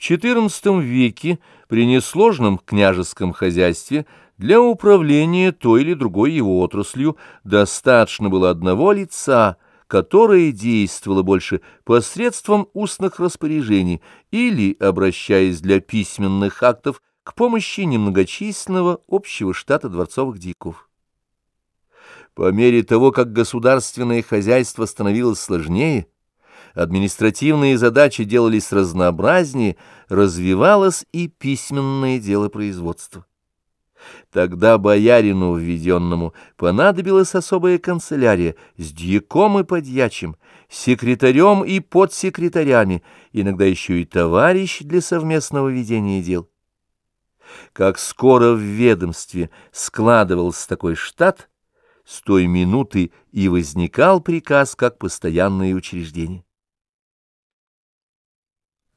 В XIV веке при несложном княжеском хозяйстве для управления той или другой его отраслью достаточно было одного лица, которое действовало больше посредством устных распоряжений или, обращаясь для письменных актов, к помощи немногочисленного общего штата дворцовых диков. По мере того, как государственное хозяйство становилось сложнее, административные задачи делались разнообразнее, развивалось и письменное дело производства. Тогда боярину введенному понадобилась особая канцелярия с дьяком и подьячим, секретарем и подсекретарями, иногда еще и товарищ для совместного ведения дел. Как скоро в ведомстве складывался такой штат, с той минуты и возникал приказ как постоянное учреждение.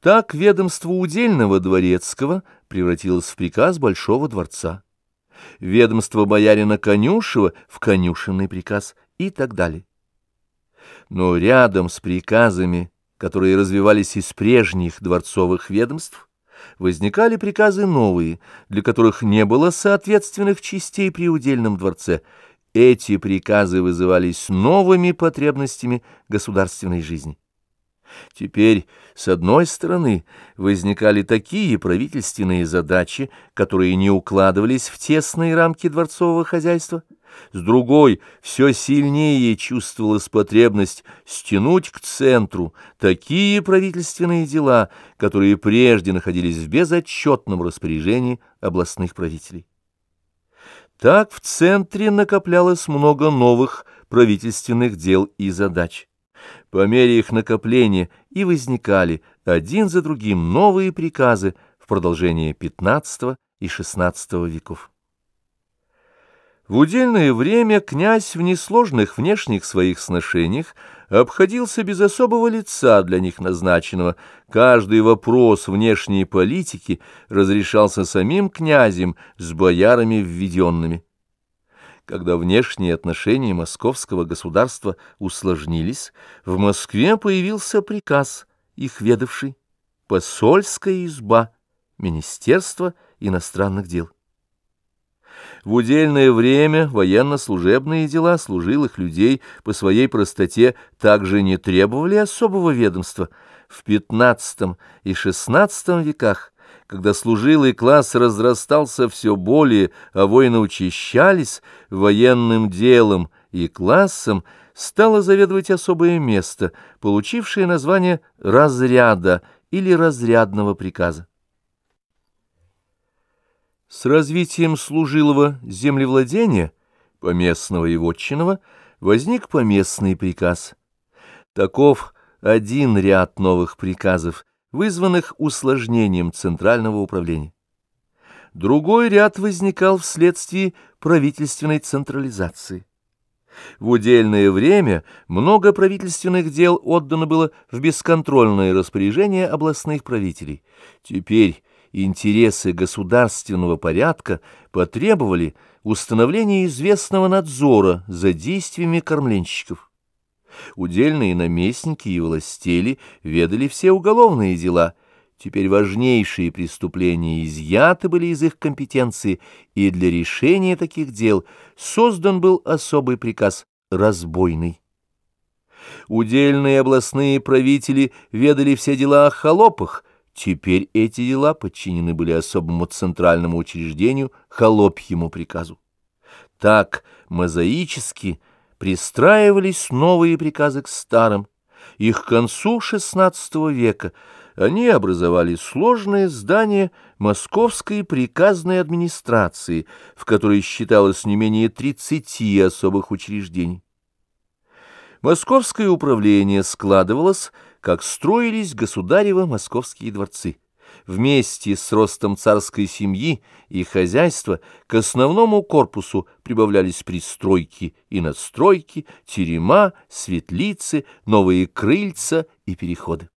Так ведомство удельного дворецкого превратилось в приказ Большого дворца, ведомство боярина Конюшева в конюшенный приказ и так далее. Но рядом с приказами, которые развивались из прежних дворцовых ведомств, возникали приказы новые, для которых не было соответственных частей при удельном дворце – эти приказы вызывались новыми потребностями государственной жизни. Теперь, с одной стороны, возникали такие правительственные задачи, которые не укладывались в тесные рамки дворцового хозяйства, с другой, все сильнее чувствовалась потребность стянуть к центру такие правительственные дела, которые прежде находились в безотчетном распоряжении областных правителей. Так в центре накоплялось много новых правительственных дел и задач. По мере их накопления и возникали один за другим новые приказы в продолжение XV и XVI веков. В удельное время князь в несложных внешних своих сношениях обходился без особого лица для них назначенного. Каждый вопрос внешней политики разрешался самим князем с боярами введенными. Когда внешние отношения московского государства усложнились, в Москве появился приказ, их ведавший, посольская изба, Министерство иностранных дел. В удельное время военно-служебные дела служилых людей по своей простоте также не требовали особого ведомства. В XV и XVI веках, когда служилый класс разрастался все более, а войны учащались, военным делом и классом стало заведовать особое место, получившее название «разряда» или «разрядного приказа». С развитием служилого землевладения, поместного и вотчинного, возник поместный приказ. Таков один ряд новых приказов, вызванных усложнением центрального управления. Другой ряд возникал вследствие правительственной централизации. В удельное время много правительственных дел отдано было в бесконтрольное распоряжение областных правителей. Теперь интересы государственного порядка потребовали установления известного надзора за действиями кормленщиков. Удельные наместники и властели ведали все уголовные дела, теперь важнейшие преступления изъяты были из их компетенции, и для решения таких дел создан был особый приказ «разбойный». Удельные областные правители ведали все дела о холопах – Теперь эти дела подчинены были особому центральному учреждению, холопьему приказу. Так мозаически пристраивались новые приказы к старым, и к концу XVI века они образовали сложное здание Московской приказной администрации, в которой считалось не менее 30 особых учреждений. Московское управление складывалось как строились государево московские дворцы. Вместе с ростом царской семьи и хозяйства к основному корпусу прибавлялись пристройки и надстройки, терема, светлицы, новые крыльца и переходы.